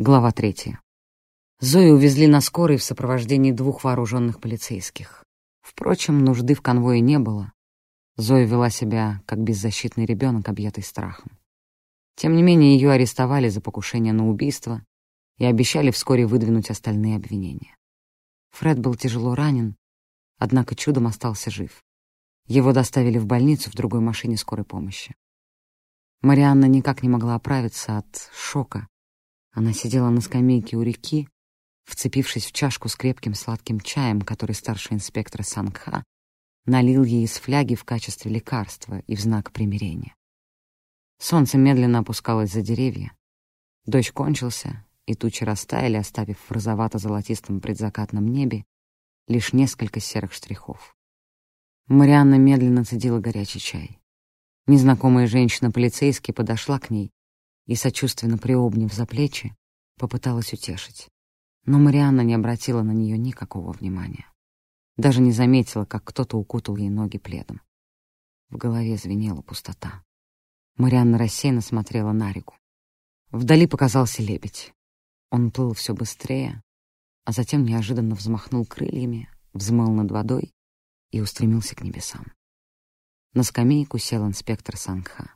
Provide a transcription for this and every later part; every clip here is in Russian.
Глава третья. Зою увезли на скорой в сопровождении двух вооруженных полицейских. Впрочем, нужды в конвое не было. Зоя вела себя, как беззащитный ребенок, объятый страхом. Тем не менее, ее арестовали за покушение на убийство и обещали вскоре выдвинуть остальные обвинения. Фред был тяжело ранен, однако чудом остался жив. Его доставили в больницу в другой машине скорой помощи. Марианна никак не могла оправиться от шока, она сидела на скамейке у реки, вцепившись в чашку с крепким сладким чаем, который старший инспектор Сангха налил ей из фляги в качестве лекарства и в знак примирения. Солнце медленно опускалось за деревья. Дождь кончился, и тучи растаяли, оставив в розовато-золотистом предзакатном небе лишь несколько серых штрихов. Марианна медленно цедила горячий чай. Незнакомая женщина-полицейский подошла к ней и, сочувственно приобняв за плечи, попыталась утешить. Но Марианна не обратила на нее никакого внимания. Даже не заметила, как кто-то укутал ей ноги пледом. В голове звенела пустота. Марианна рассеянно смотрела на реку. Вдали показался лебедь. Он плыл все быстрее, а затем неожиданно взмахнул крыльями, взмыл над водой и устремился к небесам. На скамейку сел инспектор Сангха.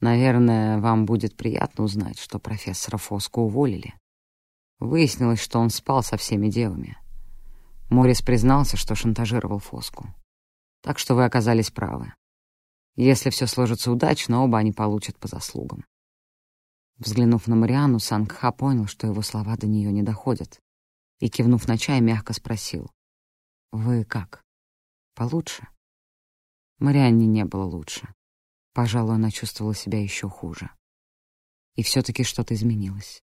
Наверное, вам будет приятно узнать, что профессора Фоску уволили. Выяснилось, что он спал со всеми девами. Морис признался, что шантажировал Фоску. Так что вы оказались правы. Если все сложится удачно, оба они получат по заслугам. Взглянув на Мариану, Сангха понял, что его слова до нее не доходят, и, кивнув на чай, мягко спросил. «Вы как? Получше?» Марианне не было лучше. Пожалуй, она чувствовала себя еще хуже. И все-таки что-то изменилось.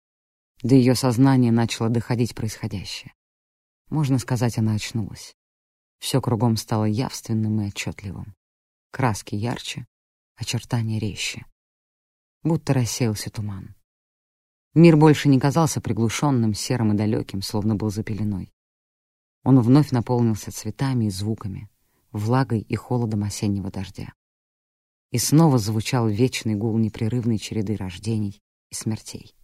До ее сознания начало доходить происходящее. Можно сказать, она очнулась. Все кругом стало явственным и отчетливым. Краски ярче, очертания резче. Будто рассеялся туман. Мир больше не казался приглушенным, серым и далеким, словно был за пеленой. Он вновь наполнился цветами и звуками, влагой и холодом осеннего дождя и снова звучал вечный гул непрерывной череды рождений и смертей.